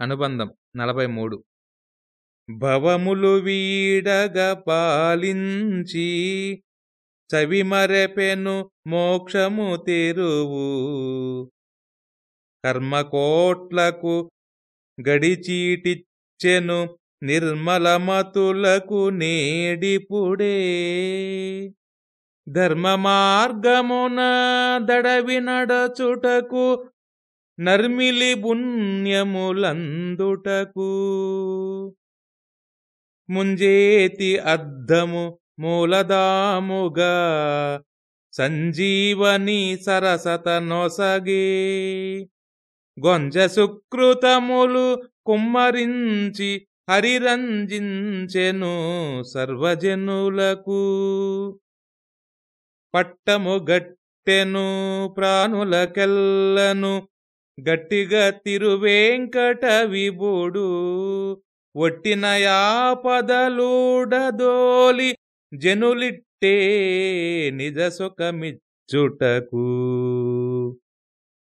అనుబంధం నలభై మూడు భవములు వీడగ పాలించి చవిమరెపెను మోక్షము తెరువు. కర్మకోట్లకు గడిచీటిచ్చెను నిర్మలమతులకు నేడిపుడే. ధర్మ మార్గమున దడవి నడచుటకు నర్మిలి పుణ్యములందుటకు ముంజేతి అద్దము మూలదాముగా సంజీవని సరసత నొసగే. గొంజ సుకృతములు కుమ్మరించి హరిరంజించెను సర్వజనులకు. పట్టము గట్టెను ప్రాణులకెల్లను గట్టిగా తిరువేంకట విభుడు ఒట్టిన యాపదలూడదోలి జనులిట్టే నిజ సుఖమిచ్చుటకు.